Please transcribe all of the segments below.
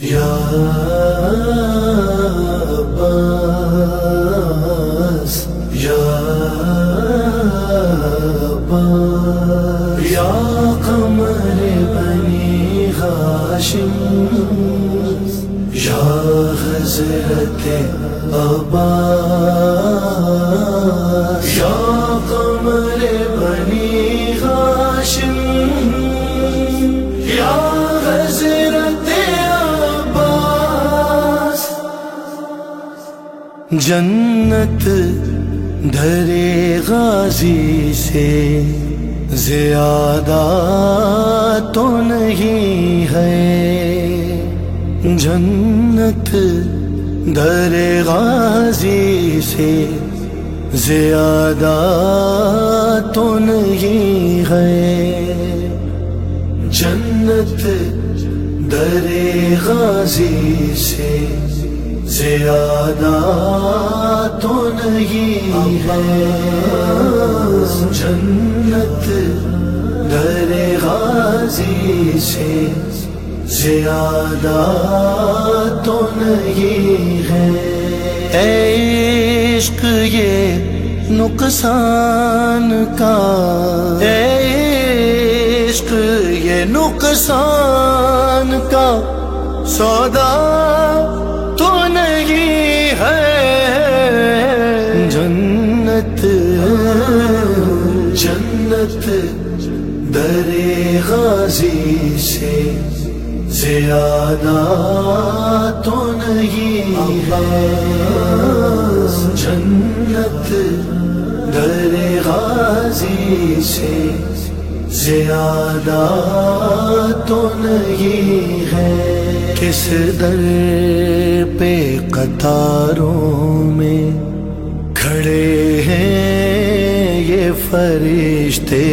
یا عباس یا عباس یا قمر بنی ہاشم یا حضرت عباس یا جنت دھرے غازی سے زیادہ تو نہیں ہے۔ جنت در غازی سے زیادہ تو نہیں ہے۔ جنت در غازی سے زیادہ تو نہیں ہے۔ جنت در غازی سے زیادہ تو نہیں ہے۔ اے عشق، یہ نقصان کا۔ اے عشق، یہ نقصان کا۔ سودا غازی سے زیادہ تو نہیں ہے۔ جنت در غازی سے زیادہ تو نہیں ہے۔ کس در پہ قطاروں میں کھڑے ہیں یہ فرشتے؟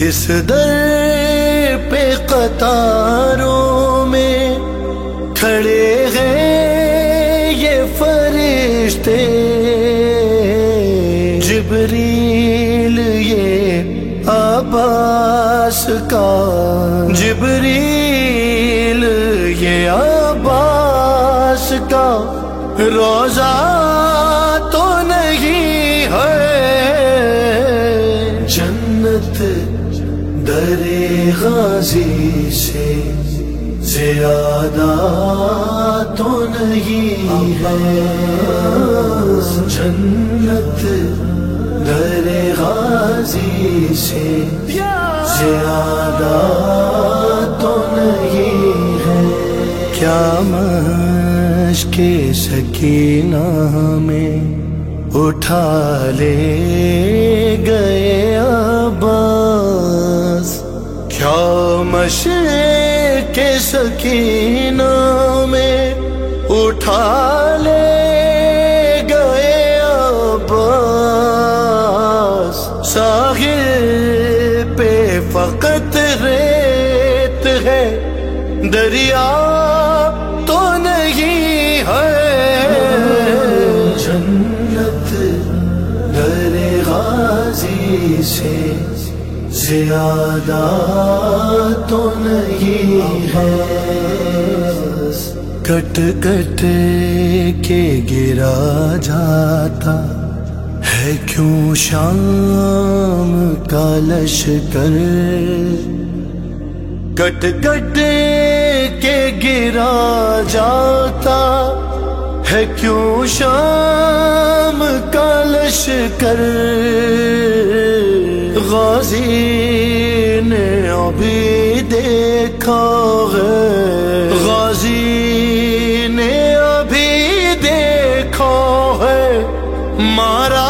کس در پہ قطاروں میں کھڑے ہیں یہ فرشتے؟ جبریل یہ عباس کا۔ جبریل یہ عباس کا۔ روزہ غازی سے زیادہ تو نہیں ہے۔ جنت در غازی سے زیادہ تو نہیں ہے۔ کیا مش کے سکینہ میں اٹھا لے گئے عباس؟ کیا مش کے سکینہ میں، اٹھا لے گئے عباس۔ ساحل پہ فقط ریت ہے، دریا تو نہیں ہے۔ جنت در غازی سے زیادہ تو نہیں ہے۔ کٹ کٹ کے گرا جاتا ہے، کیوں شام کا لشکر؟ کٹ کٹ کے گرا جاتا ہے، کیوں شام کا لشکر؟ غازی نے ابھی دیکھا ہے۔ غازی نے ابھی دیکھا ہے۔ مارا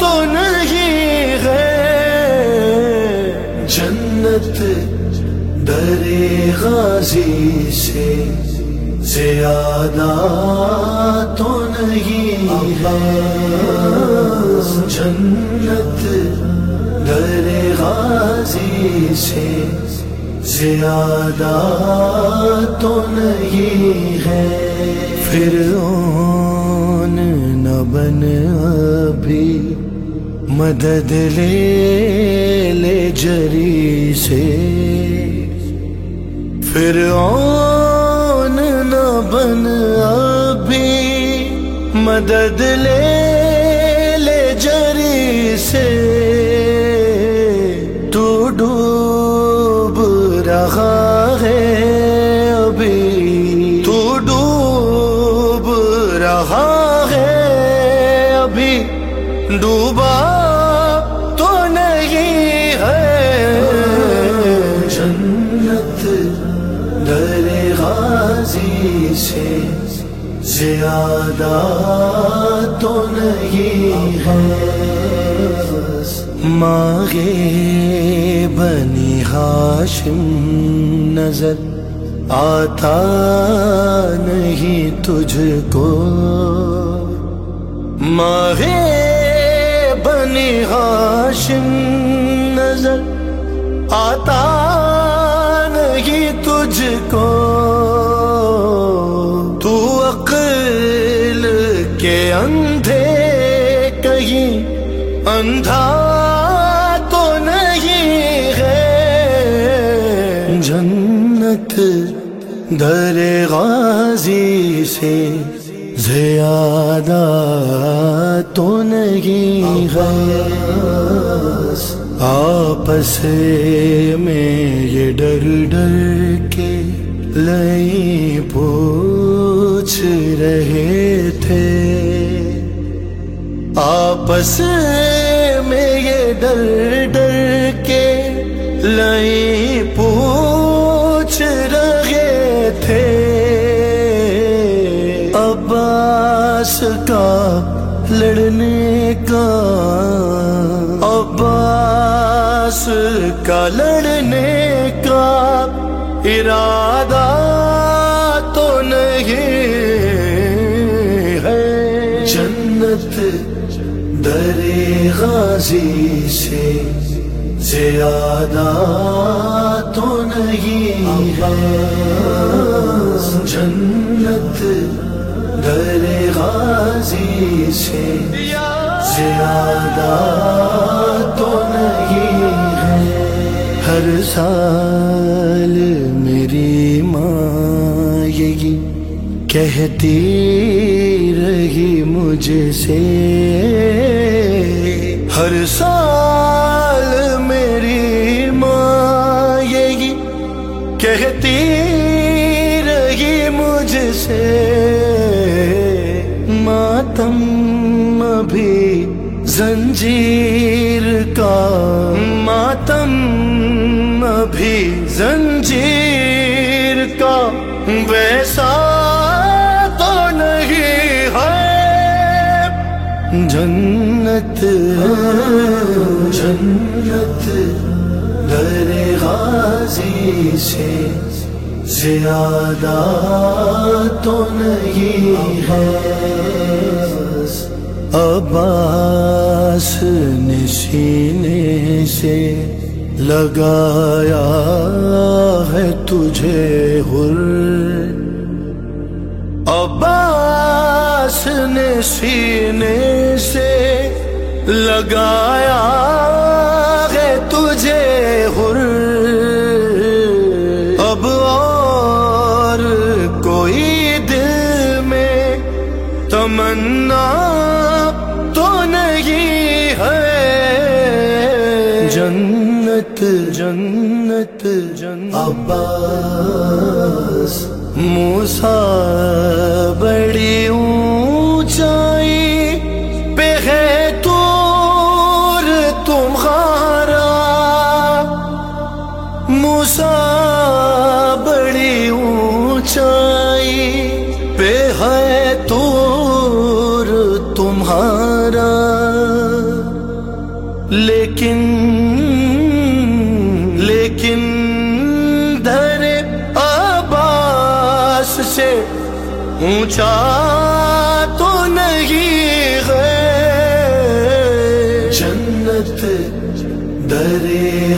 تو نہیں ہے۔ جنت در غازی سے زیادہ تو نہیں ہے۔ جنت در غازی سے زیادہ تو نہیں ہے۔ پھر نہ بن ابھی مدد لے لے جری سے۔ فرعون نہ بن ابھی مدد لے غازی سے زیادہ تو نہیں ہے۔ ماغے بنی ہاشم نظر آتا نہیں تجھ کو۔ ماغے بنی ہاشم نظر آتا نہیں تجھ کو۔ اندھا تو نہیں ہے۔ جنت در غازی سے زیادہ تو نہیں ہے۔ آپس میں یہ ڈر ڈر کے لئی پوچھ رہے تھے۔ آپس میں ڈر ڈر کے لئی پوچھ رہے تھے۔ عباس کا لڑنے کا، عباس کا لڑنے کا ارادہ تو نہیں ہے۔ جنت غازی سے زیادہ تو نہیں ہے۔ جنت در غازی سے زیادہ تو نہیں ہے۔ ہر سال میری ماں یہی کہتی رہی مجھ سے ہر سال میری ماں یہی کہتی رہی مجھ سے، ماتم ابھی زنجیر کا۔ ماتم ابھی زنجیر کا۔ ویسا تو نہیں ہے جنت جنت در غازی سے زیادہ تو نہیں ہے۔ عباس نے سینے سے لگایا ہے تجھے ہر۔ عباس نے سینے سے لگایا ہے تجھے ہر۔ اب اور کوئی دل میں تمنا تو نہیں ہے۔ جنت جنت جنت۔ عباس موسا بڑی اونچائی لیکن لیکن دھر عباس سے اونچا تو نہیں ہے۔ جنت در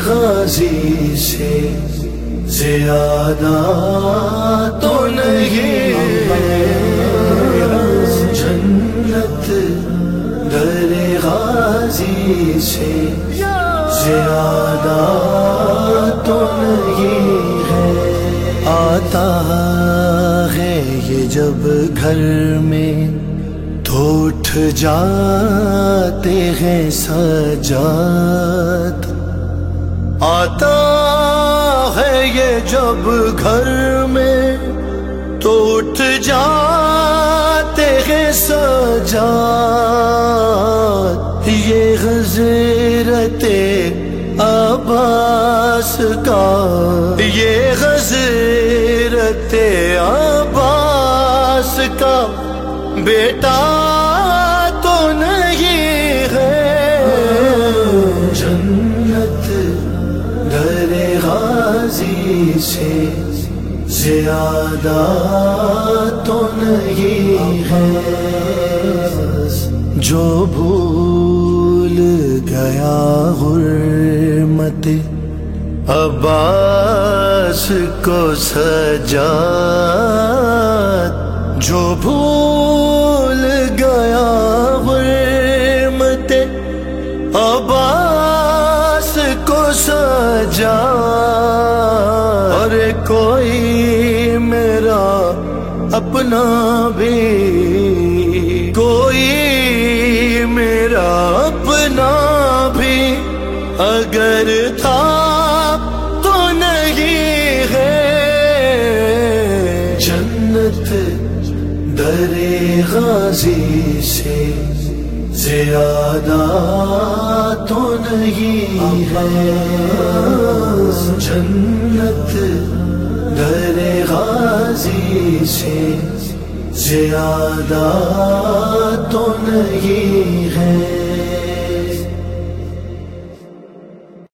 غازی سے زیادہ تو نہیں جنت در غازی سے زیادہ تو نہیں ہے، آتا ہے یہ جب گھر میں۔ تو اٹھ جاتے ہیں سجات آتا ہے یہ جب گھر میں۔ تو اٹھ جاتے ہیں سجات یہ غزرت عباس کا، یہ غزرت عباس کا۔ بیٹا تو نہیں ہے۔ جنت در غازی سے زیادہ تو نہیں ہے۔ جو بھول گیا حرمت عباس کو سجا جو بھول گیا حرمت عباس کو سجا۔ اور کوئی میرا اپنا بھی در غازی سے زیادہ تو نہیں ہے۔ جنت در غازی سے زیادہ تو نہیں ہے۔